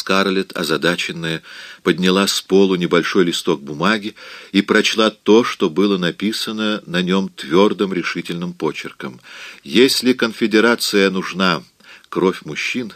Скарлетт, озадаченная, подняла с полу небольшой листок бумаги и прочла то, что было написано на нем твердым решительным почерком. «Если конфедерация нужна кровь мужчин,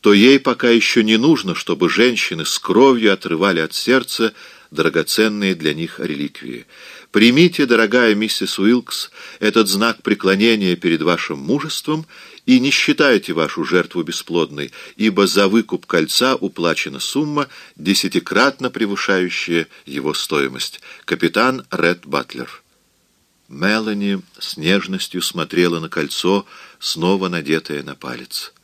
то ей пока еще не нужно, чтобы женщины с кровью отрывали от сердца драгоценные для них реликвии. Примите, дорогая миссис Уилкс, этот знак преклонения перед вашим мужеством и не считайте вашу жертву бесплодной, ибо за выкуп кольца уплачена сумма, десятикратно превышающая его стоимость. Капитан Ред Батлер. Мелани с нежностью смотрела на кольцо, снова надетое на палец.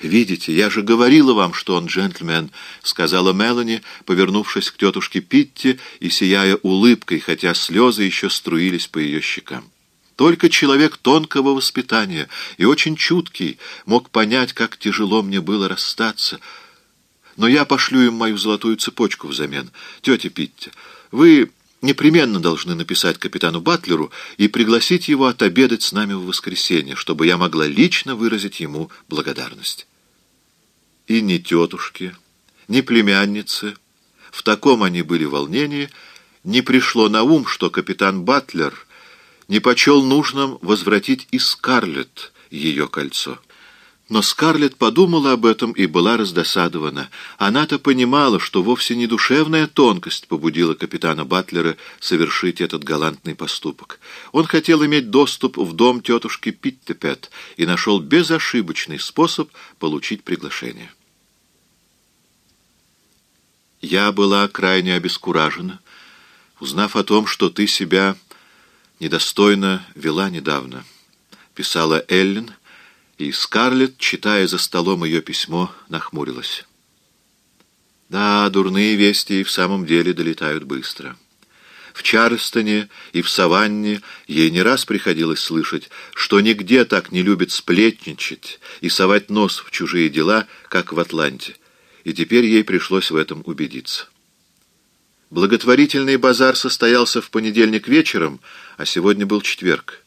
«Видите, я же говорила вам, что он джентльмен», — сказала Мелани, повернувшись к тетушке Питти и сияя улыбкой, хотя слезы еще струились по ее щекам. Только человек тонкого воспитания и очень чуткий мог понять, как тяжело мне было расстаться. Но я пошлю им мою золотую цепочку взамен. Тетя Питти, вы непременно должны написать капитану Батлеру и пригласить его отобедать с нами в воскресенье, чтобы я могла лично выразить ему благодарность и ни тетушки, ни племянницы, в таком они были волнении, не пришло на ум, что капитан Батлер не почел нужным возвратить и Скарлетт ее кольцо. Но Скарлетт подумала об этом и была раздосадована. Она-то понимала, что вовсе не душевная тонкость побудила капитана Батлера совершить этот галантный поступок. Он хотел иметь доступ в дом тетушки Питтепет и нашел безошибочный способ получить приглашение. Я была крайне обескуражена, узнав о том, что ты себя недостойно вела недавно, писала Эллен, и Скарлетт, читая за столом ее письмо, нахмурилась. Да, дурные вести и в самом деле долетают быстро. В Чарльстоне и в Саванне ей не раз приходилось слышать, что нигде так не любят сплетничать и совать нос в чужие дела, как в Атланте и теперь ей пришлось в этом убедиться. Благотворительный базар состоялся в понедельник вечером, а сегодня был четверг.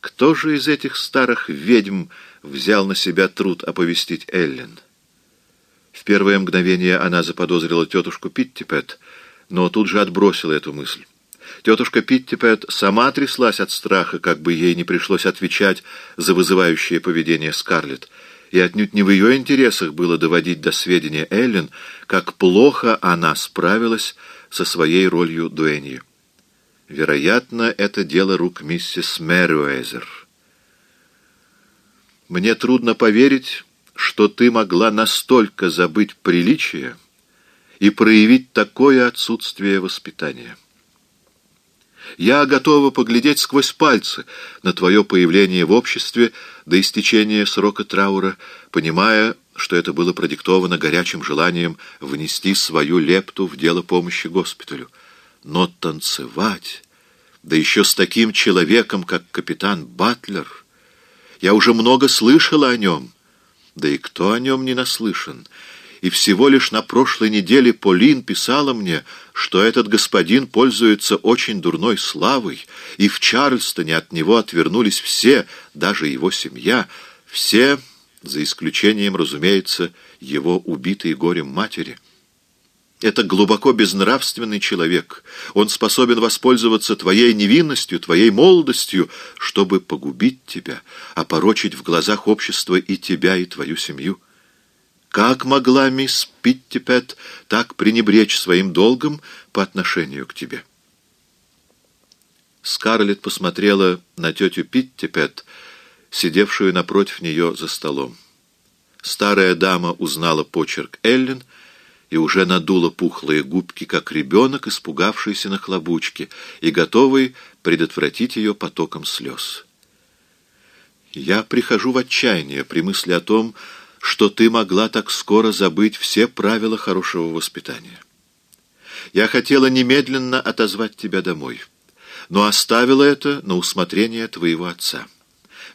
Кто же из этих старых ведьм взял на себя труд оповестить Эллен? В первое мгновение она заподозрила тетушку Питтипет, но тут же отбросила эту мысль. Тетушка Питтипет сама тряслась от страха, как бы ей не пришлось отвечать за вызывающее поведение Скарлетт, и отнюдь не в ее интересах было доводить до сведения Эллен, как плохо она справилась со своей ролью дуэньи. Вероятно, это дело рук миссис Мэрюэзер. Мне трудно поверить, что ты могла настолько забыть приличие и проявить такое отсутствие воспитания. Я готова поглядеть сквозь пальцы на твое появление в обществе до истечения срока траура, понимая, что это было продиктовано горячим желанием внести свою лепту в дело помощи госпиталю. Но танцевать, да еще с таким человеком, как капитан Батлер, я уже много слышала о нем, да и кто о нем не наслышан, и всего лишь на прошлой неделе Полин писала мне, что этот господин пользуется очень дурной славой, и в Чарльстоне от него отвернулись все, даже его семья, все, за исключением, разумеется, его убитой горем матери. Это глубоко безнравственный человек. Он способен воспользоваться твоей невинностью, твоей молодостью, чтобы погубить тебя, опорочить в глазах общества и тебя, и твою семью. Как могла мисс Питтипет так пренебречь своим долгом по отношению к тебе? Скарлетт посмотрела на тетю Питтипет, сидевшую напротив нее за столом. Старая дама узнала почерк Эллен и уже надула пухлые губки, как ребенок, испугавшийся на хлобучке и готовый предотвратить ее потоком слез. «Я прихожу в отчаяние при мысли о том, что ты могла так скоро забыть все правила хорошего воспитания. Я хотела немедленно отозвать тебя домой, но оставила это на усмотрение твоего отца.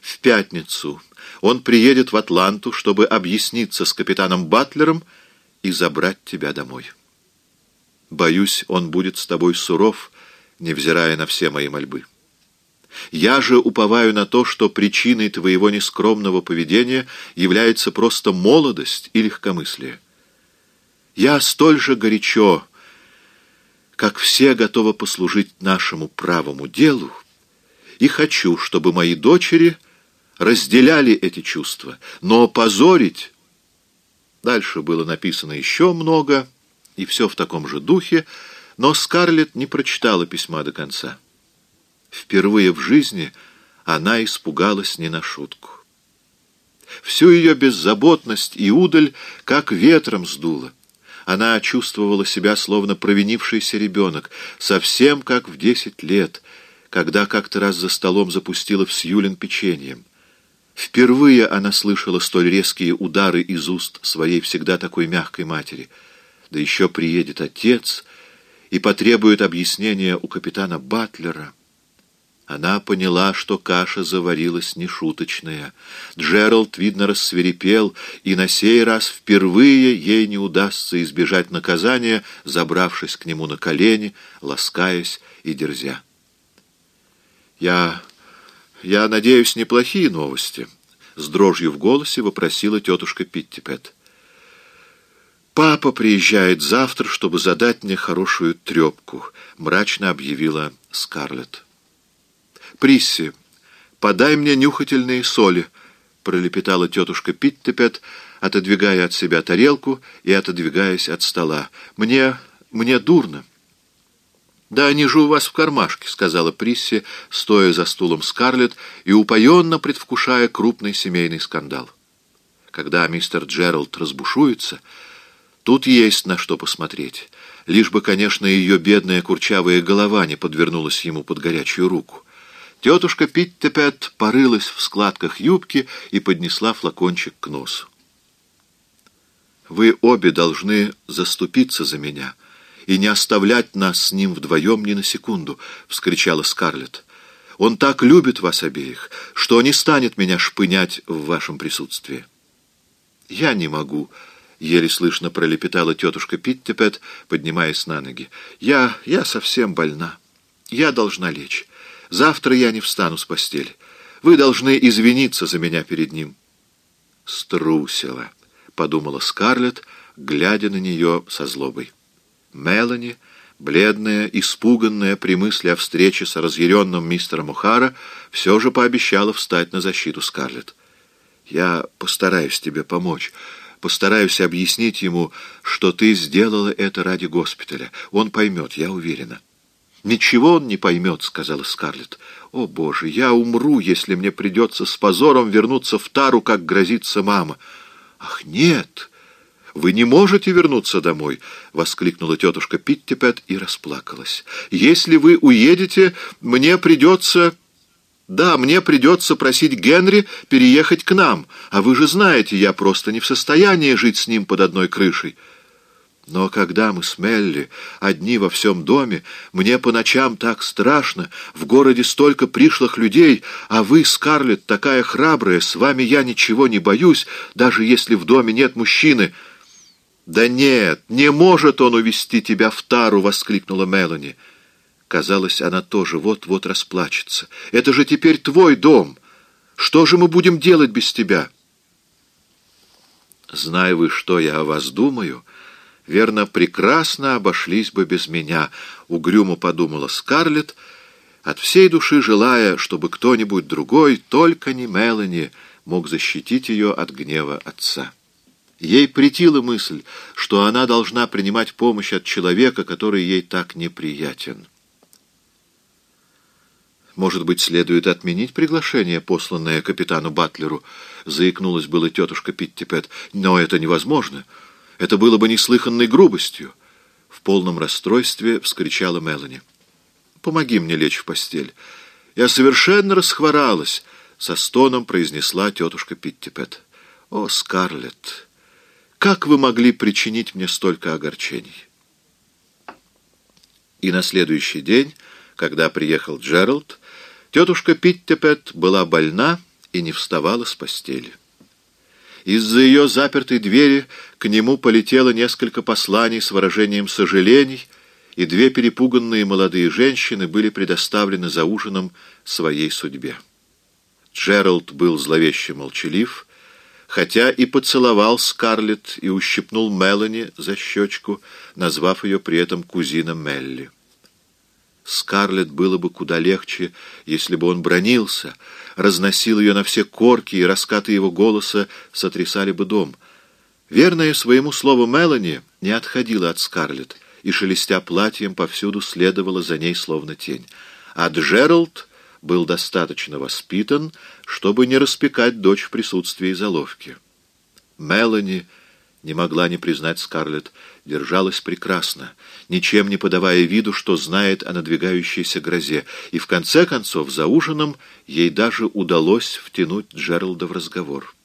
В пятницу он приедет в Атланту, чтобы объясниться с капитаном Батлером и забрать тебя домой. Боюсь, он будет с тобой суров, невзирая на все мои мольбы. Я же уповаю на то, что причиной твоего нескромного поведения является просто молодость и легкомыслие. Я столь же горячо, как все готова послужить нашему правому делу, и хочу, чтобы мои дочери разделяли эти чувства, но позорить... Дальше было написано еще много, и все в таком же духе, но Скарлетт не прочитала письма до конца. Впервые в жизни она испугалась не на шутку. Всю ее беззаботность и удаль как ветром сдуло. Она чувствовала себя словно провинившийся ребенок, совсем как в десять лет, когда как-то раз за столом запустила в Сьюлин печеньем. Впервые она слышала столь резкие удары из уст своей всегда такой мягкой матери. Да еще приедет отец и потребует объяснения у капитана Батлера. Она поняла, что каша заварилась нешуточная. Джеральд, видно, рассверепел, и на сей раз впервые ей не удастся избежать наказания, забравшись к нему на колени, ласкаясь и дерзя. «Я... я надеюсь, неплохие новости», — с дрожью в голосе вопросила тетушка Питтипет. «Папа приезжает завтра, чтобы задать мне хорошую трепку», — мрачно объявила Скарлетт. «Присси, подай мне нюхательные соли», — пролепетала тетушка Питтепет, отодвигая от себя тарелку и отодвигаясь от стола. «Мне... мне дурно». «Да они же у вас в кармашке», — сказала Присси, стоя за стулом Скарлетт и упоенно предвкушая крупный семейный скандал. Когда мистер Джеральд разбушуется, тут есть на что посмотреть. Лишь бы, конечно, ее бедная курчавая голова не подвернулась ему под горячую руку. Тетушка Питтепет порылась в складках юбки и поднесла флакончик к носу. «Вы обе должны заступиться за меня и не оставлять нас с ним вдвоем ни на секунду», — вскричала Скарлетт. «Он так любит вас обеих, что не станет меня шпынять в вашем присутствии». «Я не могу», — еле слышно пролепетала тетушка Питтепет, поднимаясь на ноги. «Я... я совсем больна. Я должна лечь». Завтра я не встану с постели. Вы должны извиниться за меня перед ним». «Струсила», — подумала Скарлетт, глядя на нее со злобой. Мелани, бледная, испуганная при мысли о встрече с разъяренным мистером Ухара, все же пообещала встать на защиту Скарлетт. «Я постараюсь тебе помочь» постараюсь объяснить ему, что ты сделала это ради госпиталя. Он поймет, я уверена. «Ничего он не поймет», — сказала Скарлетт. «О, Боже, я умру, если мне придется с позором вернуться в Тару, как грозится мама». «Ах, нет! Вы не можете вернуться домой!» — воскликнула тетушка Питтипет и расплакалась. «Если вы уедете, мне придется...» «Да, мне придется просить Генри переехать к нам, а вы же знаете, я просто не в состоянии жить с ним под одной крышей». Но когда мы с Мелли одни во всем доме, мне по ночам так страшно, в городе столько пришлых людей, а вы, Скарлетт, такая храбрая, с вами я ничего не боюсь, даже если в доме нет мужчины». «Да нет, не может он увести тебя в тару!» — воскликнула Мелани. Казалось, она тоже вот-вот расплачется. «Это же теперь твой дом! Что же мы будем делать без тебя?» «Знай вы, что я о вас думаю», верно, прекрасно обошлись бы без меня, — угрюмо подумала Скарлетт, от всей души желая, чтобы кто-нибудь другой, только не Мелани, мог защитить ее от гнева отца. Ей претила мысль, что она должна принимать помощь от человека, который ей так неприятен. «Может быть, следует отменить приглашение, посланное капитану Батлеру?» — заикнулась была тетушка Питтипет. «Но это невозможно». Это было бы неслыханной грубостью. В полном расстройстве вскричала Мелани. «Помоги мне лечь в постель. Я совершенно расхворалась», — со стоном произнесла тетушка Питтипет. «О, Скарлетт, как вы могли причинить мне столько огорчений?» И на следующий день, когда приехал Джеральд, тетушка Питтипет была больна и не вставала с постели. Из-за ее запертой двери к нему полетело несколько посланий с выражением сожалений, и две перепуганные молодые женщины были предоставлены за ужином своей судьбе. Джеральд был зловеще молчалив, хотя и поцеловал Скарлетт и ущипнул Мелани за щечку, назвав ее при этом кузина Мелли. Скарлетт было бы куда легче, если бы он бронился, разносил ее на все корки, и раскаты его голоса сотрясали бы дом. Верная своему слову Мелани не отходила от Скарлетт, и, шелестя платьем, повсюду следовала за ней словно тень. А Джеральд был достаточно воспитан, чтобы не распекать дочь в присутствии заловки. Мелани не могла не признать Скарлетт, держалась прекрасно, ничем не подавая виду, что знает о надвигающейся грозе, и в конце концов за ужином ей даже удалось втянуть Джералда в разговор.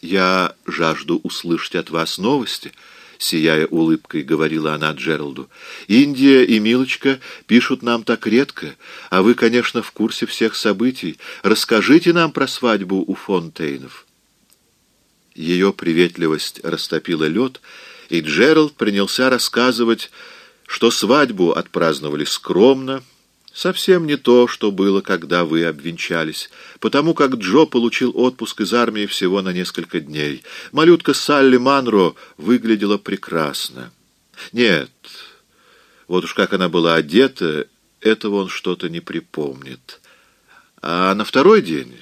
«Я жажду услышать от вас новости», — сияя улыбкой, говорила она Джералду. «Индия и Милочка пишут нам так редко, а вы, конечно, в курсе всех событий. Расскажите нам про свадьбу у Фонтейнов». Ее приветливость растопила лед, и Джеральд принялся рассказывать, что свадьбу отпраздновали скромно, совсем не то, что было, когда вы обвенчались, потому как Джо получил отпуск из армии всего на несколько дней. Малютка Салли Манро выглядела прекрасно. Нет, вот уж как она была одета, этого он что-то не припомнит. А на второй день...